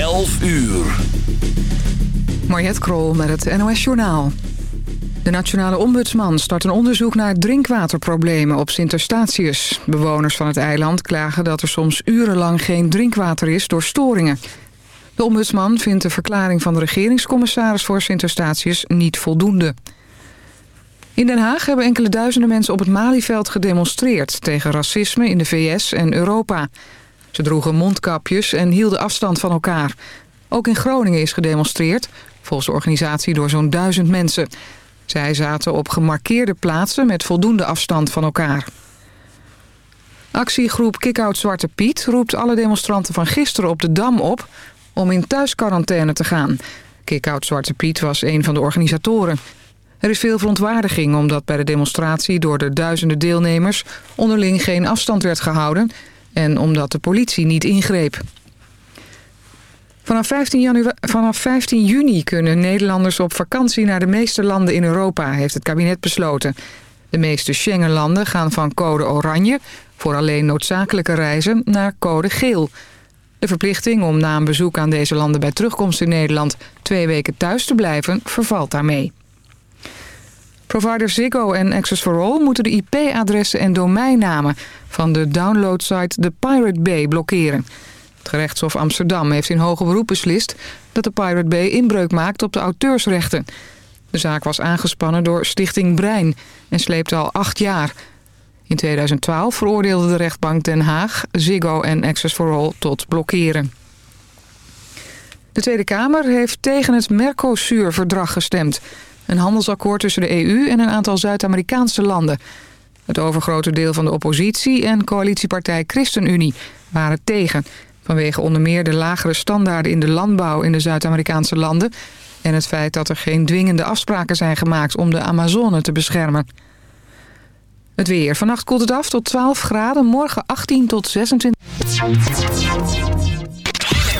11 uur. Mariette Krol met het NOS Journaal. De Nationale Ombudsman start een onderzoek naar drinkwaterproblemen op Sint-Eustatius. Bewoners van het eiland klagen dat er soms urenlang geen drinkwater is door storingen. De ombudsman vindt de verklaring van de regeringscommissaris voor Sint-Eustatius niet voldoende. In Den Haag hebben enkele duizenden mensen op het Malieveld gedemonstreerd... tegen racisme in de VS en Europa. Ze droegen mondkapjes en hielden afstand van elkaar. Ook in Groningen is gedemonstreerd, volgens de organisatie door zo'n duizend mensen. Zij zaten op gemarkeerde plaatsen met voldoende afstand van elkaar. Actiegroep Kickout Zwarte Piet roept alle demonstranten van gisteren op de Dam op... om in thuisquarantaine te gaan. Kickout Zwarte Piet was een van de organisatoren... Er is veel verontwaardiging omdat bij de demonstratie door de duizenden deelnemers onderling geen afstand werd gehouden en omdat de politie niet ingreep. Vanaf 15, vanaf 15 juni kunnen Nederlanders op vakantie naar de meeste landen in Europa, heeft het kabinet besloten. De meeste Schengenlanden gaan van code oranje, voor alleen noodzakelijke reizen, naar code geel. De verplichting om na een bezoek aan deze landen bij terugkomst in Nederland twee weken thuis te blijven, vervalt daarmee. Provider Ziggo en Access for All moeten de IP-adressen en domeinnamen van de downloadsite The Pirate Bay blokkeren. Het gerechtshof Amsterdam heeft in hoge beroep beslist dat de Pirate Bay inbreuk maakt op de auteursrechten. De zaak was aangespannen door Stichting Brein en sleepte al acht jaar. In 2012 veroordeelde de rechtbank Den Haag Ziggo en Access for All tot blokkeren. De Tweede Kamer heeft tegen het Mercosur-verdrag gestemd... Een handelsakkoord tussen de EU en een aantal Zuid-Amerikaanse landen. Het overgrote deel van de oppositie en coalitiepartij ChristenUnie waren tegen... vanwege onder meer de lagere standaarden in de landbouw in de Zuid-Amerikaanse landen... en het feit dat er geen dwingende afspraken zijn gemaakt om de Amazone te beschermen. Het weer. Vannacht koelt het af tot 12 graden, morgen 18 tot 26...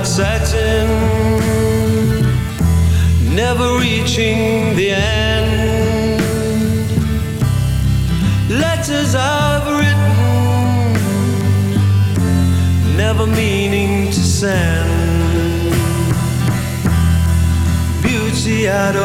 white satin, never reaching the end. Letters I've written, never meaning to send. Beauty I'd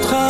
nostra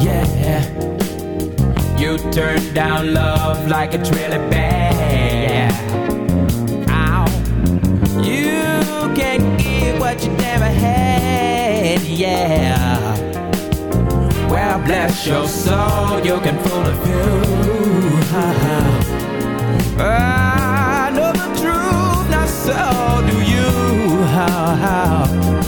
yeah. You turn down love like a trailer bag. Ow. You can't what you never had, yeah. Well, bless your soul, you a. I know the truth, not so do you.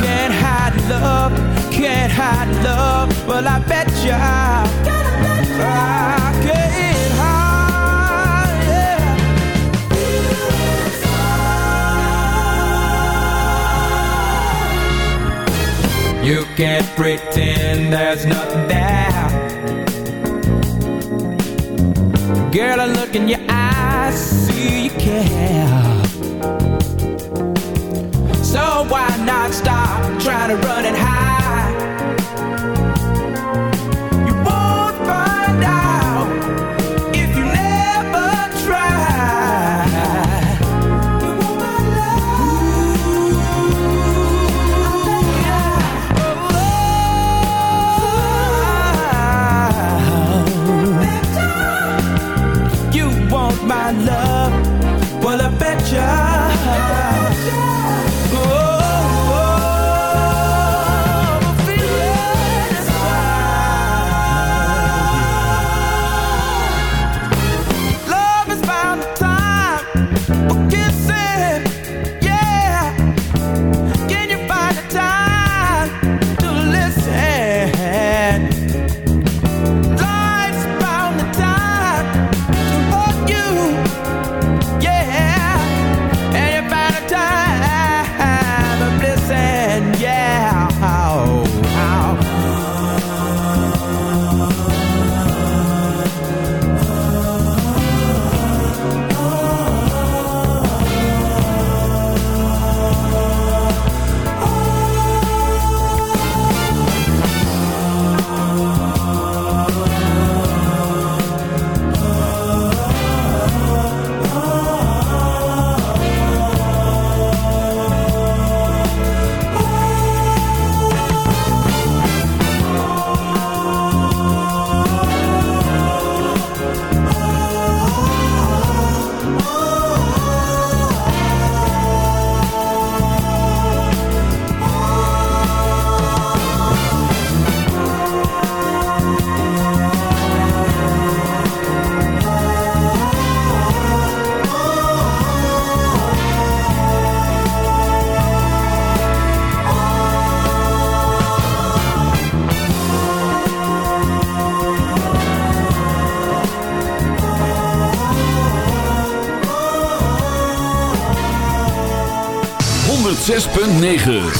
Can't hide love, can't hide love. Well, I bet you I, I can't hide. Yeah. You can't pretend there's nothing there. Girl, I look in your eyes, see you care why not stop? Trying to run and hide. 9.